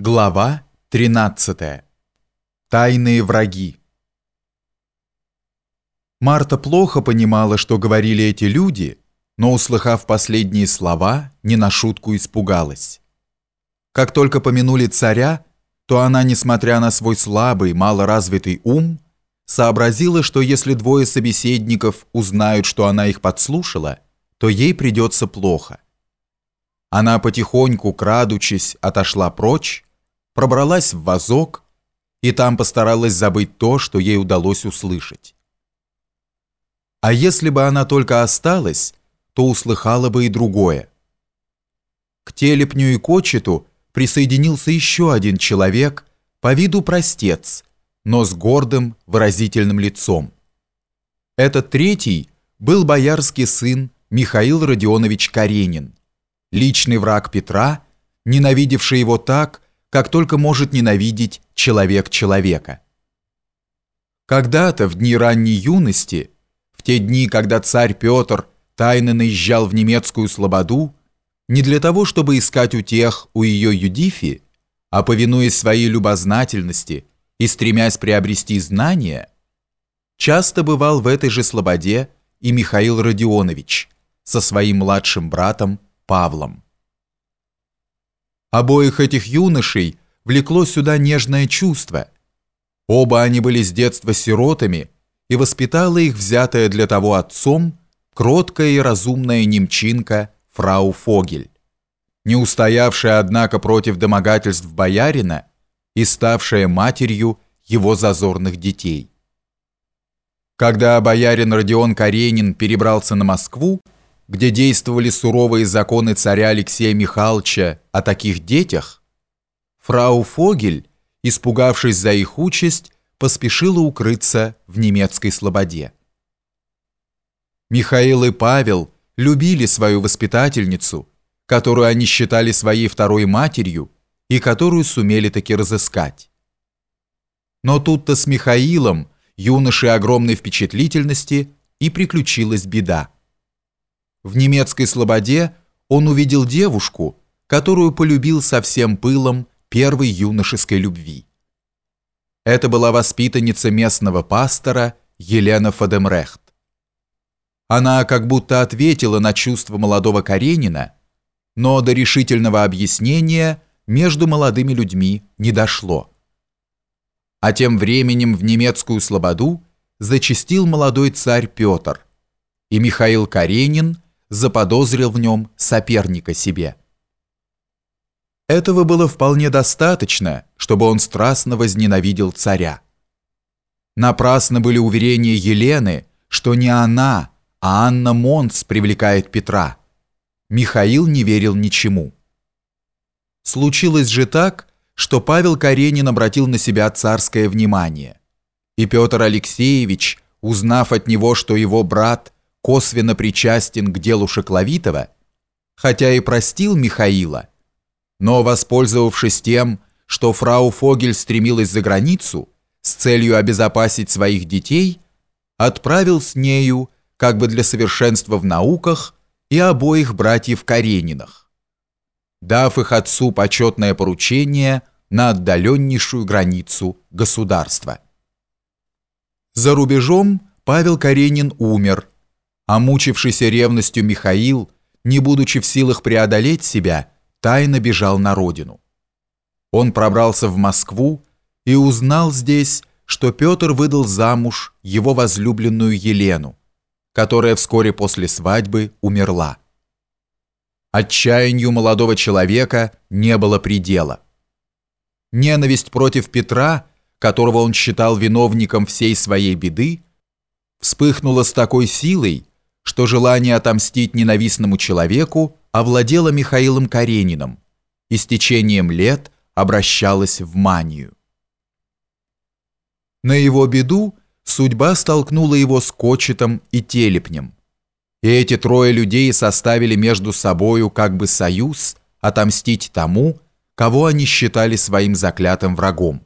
Глава 13. Тайные враги. Марта плохо понимала, что говорили эти люди, но, услыхав последние слова, не на шутку испугалась. Как только помянули царя, то она, несмотря на свой слабый, малоразвитый ум, сообразила, что если двое собеседников узнают, что она их подслушала, то ей придется плохо. Она потихоньку, крадучись, отошла прочь, пробралась в вазок и там постаралась забыть то, что ей удалось услышать. А если бы она только осталась, то услыхала бы и другое. К телепню и кочету присоединился еще один человек, по виду простец, но с гордым, выразительным лицом. Этот третий был боярский сын Михаил Родионович Каренин, личный враг Петра, ненавидевший его так, как только может ненавидеть человек человека. Когда-то, в дни ранней юности, в те дни, когда царь Петр тайно наезжал в немецкую слободу, не для того, чтобы искать утех у ее Юдифи, а повинуясь своей любознательности и стремясь приобрести знания, часто бывал в этой же слободе и Михаил Родионович со своим младшим братом Павлом. Обоих этих юношей влекло сюда нежное чувство. Оба они были с детства сиротами, и воспитала их взятая для того отцом кроткая и разумная немчинка фрау Фогель, не устоявшая, однако, против домогательств боярина и ставшая матерью его зазорных детей. Когда боярин Родион Каренин перебрался на Москву, где действовали суровые законы царя Алексея Михайловича о таких детях, фрау Фогель, испугавшись за их участь, поспешила укрыться в немецкой слободе. Михаил и Павел любили свою воспитательницу, которую они считали своей второй матерью и которую сумели таки разыскать. Но тут-то с Михаилом, юношей огромной впечатлительности, и приключилась беда. В немецкой слободе он увидел девушку, которую полюбил со всем пылом первой юношеской любви. Это была воспитанница местного пастора Елена Фадемрехт. Она как будто ответила на чувства молодого Каренина, но до решительного объяснения между молодыми людьми не дошло. А тем временем в немецкую слободу зачастил молодой царь Петр, и Михаил Каренин – заподозрил в нем соперника себе. Этого было вполне достаточно, чтобы он страстно возненавидел царя. Напрасно были уверения Елены, что не она, а Анна Монц привлекает Петра. Михаил не верил ничему. Случилось же так, что Павел Каренин обратил на себя царское внимание, и Петр Алексеевич, узнав от него, что его брат – косвенно причастен к делу Шекловитова, хотя и простил Михаила, но, воспользовавшись тем, что фрау Фогель стремилась за границу с целью обезопасить своих детей, отправил с нею, как бы для совершенства в науках, и обоих братьев Каренинах, дав их отцу почетное поручение на отдаленнейшую границу государства. За рубежом Павел Каренин умер, а мучившийся ревностью Михаил, не будучи в силах преодолеть себя, тайно бежал на родину. Он пробрался в Москву и узнал здесь, что Петр выдал замуж его возлюбленную Елену, которая вскоре после свадьбы умерла. Отчаянию молодого человека не было предела. Ненависть против Петра, которого он считал виновником всей своей беды, вспыхнула с такой силой, что желание отомстить ненавистному человеку овладело Михаилом Карениным и с течением лет обращалось в манию. На его беду судьба столкнула его с Кочетом и Телепнем, и эти трое людей составили между собою как бы союз отомстить тому, кого они считали своим заклятым врагом.